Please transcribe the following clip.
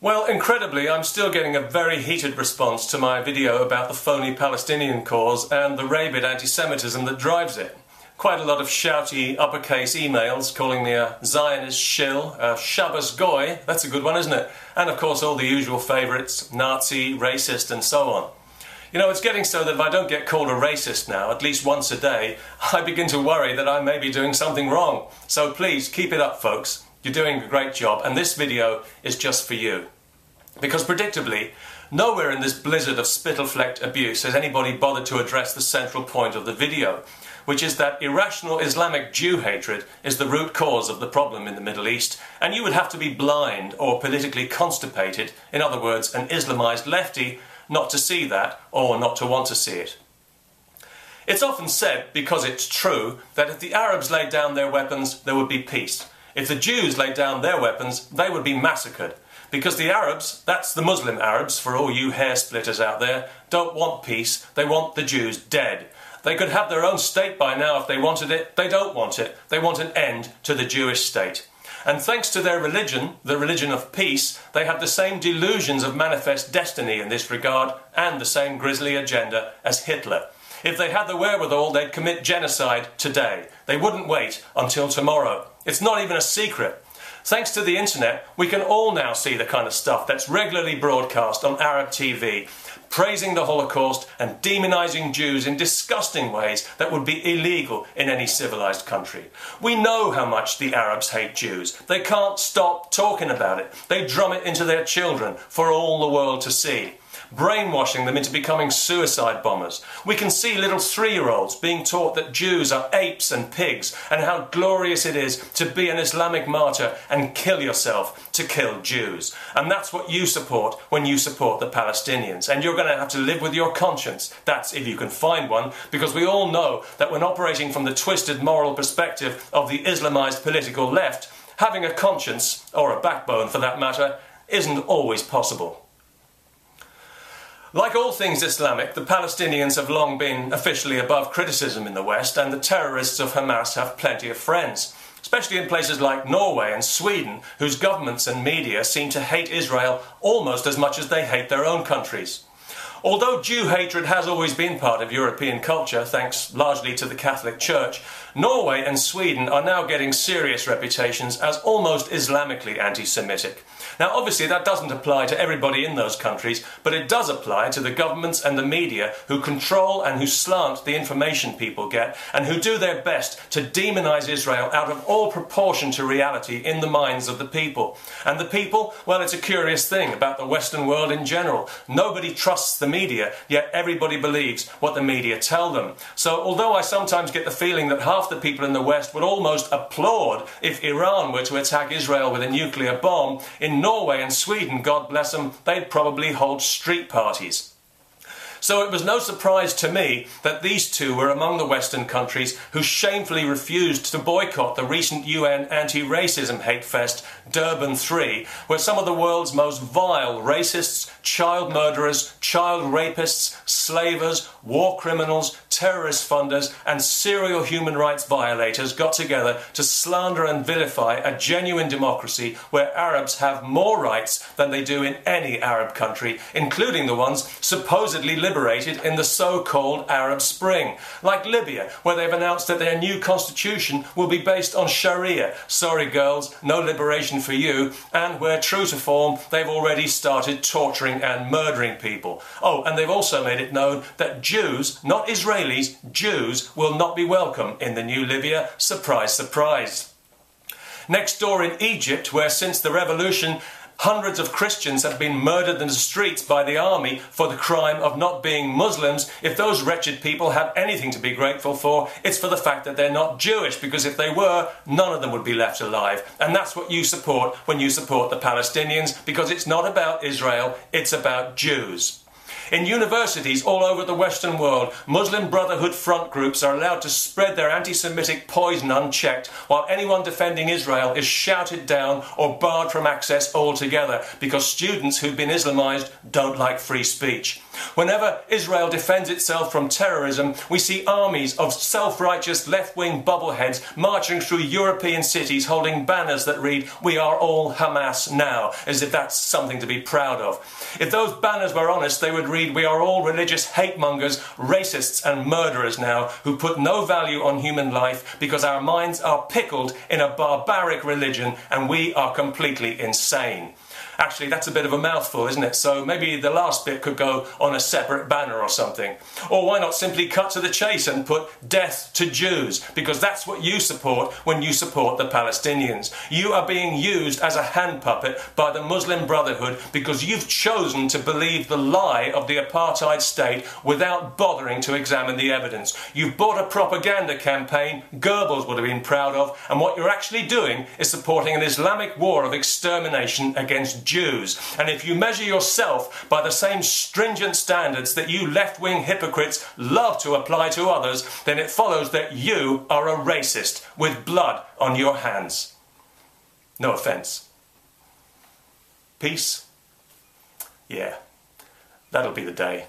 Well, incredibly, I'm still getting a very heated response to my video about the phony Palestinian cause and the rabid anti Semitism that drives it. Quite a lot of shouty uppercase emails calling me a Zionist shill, a Shabbos goy, that's a good one, isn't it? And of course, all the usual favourites Nazi, racist, and so on. You know, it's getting so that if I don't get called a racist now, at least once a day, I begin to worry that I may be doing something wrong. So please keep it up, folks. You're doing a great job, and this video is just for you. Because predictably, nowhere in this blizzard of spittle-flecked abuse has anybody bothered to address the central point of the video, which is that irrational Islamic Jew hatred is the root cause of the problem in the Middle East, and you would have to be blind or politically constipated, in other words, an Islamized lefty, not to see that or not to want to see it. It's often said, because it's true, that if the Arabs laid down their weapons, there would be peace. If the Jews laid down their weapons, they would be massacred. Because the Arabs, that's the Muslim Arabs, for all you hair splitters out there, don't want peace, they want the Jews dead. They could have their own state by now if they wanted it, they don't want it. They want an end to the Jewish state. And thanks to their religion, the religion of peace, they have the same delusions of manifest destiny in this regard and the same grisly agenda as Hitler. If they had the wherewithal, they'd commit genocide today. They wouldn't wait until tomorrow. It's not even a secret. Thanks to the internet, we can all now see the kind of stuff that's regularly broadcast on Arab TV, praising the Holocaust and demonizing Jews in disgusting ways that would be illegal in any civilized country. We know how much the Arabs hate Jews. They can't stop talking about it. They drum it into their children for all the world to see brainwashing them into becoming suicide bombers. We can see little three year olds being taught that Jews are apes and pigs and how glorious it is to be an Islamic martyr and kill yourself to kill Jews. And that's what you support when you support the Palestinians. And you're going to have to live with your conscience. That's if you can find one, because we all know that when operating from the twisted moral perspective of the Islamized political left, having a conscience, or a backbone for that matter, isn't always possible. Like all things Islamic, the Palestinians have long been officially above criticism in the West, and the terrorists of Hamas have plenty of friends, especially in places like Norway and Sweden, whose governments and media seem to hate Israel almost as much as they hate their own countries. Although Jew hatred has always been part of European culture, thanks largely to the Catholic Church, Norway and Sweden are now getting serious reputations as almost Islamically anti Semitic. Now, obviously, that doesn't apply to everybody in those countries, but it does apply to the governments and the media who control and who slant the information people get and who do their best to demonize Israel out of all proportion to reality in the minds of the people. And the people, well, it's a curious thing about the Western world in general. Nobody trusts the media, yet everybody believes what the media tell them. So, although I sometimes get the feeling that half the people in the West would almost applaud if Iran were to attack Israel with a nuclear bomb, in Norway and Sweden, God bless them, they'd probably hold street parties. So it was no surprise to me that these two were among the Western countries who shamefully refused to boycott the recent UN anti racism hate fest, Durban 3, where some of the world's most vile racists, child murderers, child rapists, slavers, war criminals, terrorist funders, and serial human rights violators got together to slander and vilify a genuine democracy where Arabs have more rights than they do in any Arab country, including the ones supposedly liberated in the so called Arab Spring, like Libya, where they've announced that their new constitution will be based on Sharia. Sorry, girls, no liberation for you, and where, true to form, they've already started torturing and murdering people. Oh, and they've also made it known that Jews, not Israelis, Jews, will not be welcome in the new Libya. Surprise, surprise. Next door in Egypt, where since the revolution Hundreds of Christians have been murdered in the streets by the army for the crime of not being Muslims. If those wretched people have anything to be grateful for, it's for the fact that they're not Jewish, because if they were, none of them would be left alive. And that's what you support when you support the Palestinians, because it's not about Israel, it's about Jews. In universities all over the Western world, Muslim Brotherhood front groups are allowed to spread their anti Semitic poison unchecked, while anyone defending Israel is shouted down or barred from access altogether because students who've been Islamized don't like free speech. Whenever Israel defends itself from terrorism, we see armies of self righteous left wing bubbleheads marching through European cities holding banners that read, We are all Hamas now, as if that's something to be proud of. If those banners were honest, they would read, We are all religious hate mongers, racists, and murderers now who put no value on human life because our minds are pickled in a barbaric religion and we are completely insane. Actually, that's a bit of a mouthful, isn't it? So maybe the last bit could go on a separate banner or something. Or why not simply cut to the chase and put death to Jews? Because that's what you support when you support the Palestinians. You are being used as a hand puppet by the Muslim Brotherhood because you've chosen to believe the lie of the apartheid state without bothering to examine the evidence. You've bought a propaganda campaign Goebbels would have been proud of, and what you're actually doing is supporting an Islamic war of extermination against Jews. And if you measure yourself by the same stringent standards that you left wing hypocrites love to apply to others, then it follows that you are a racist with blood on your hands. No offence. Peace? Yeah, that'll be the day.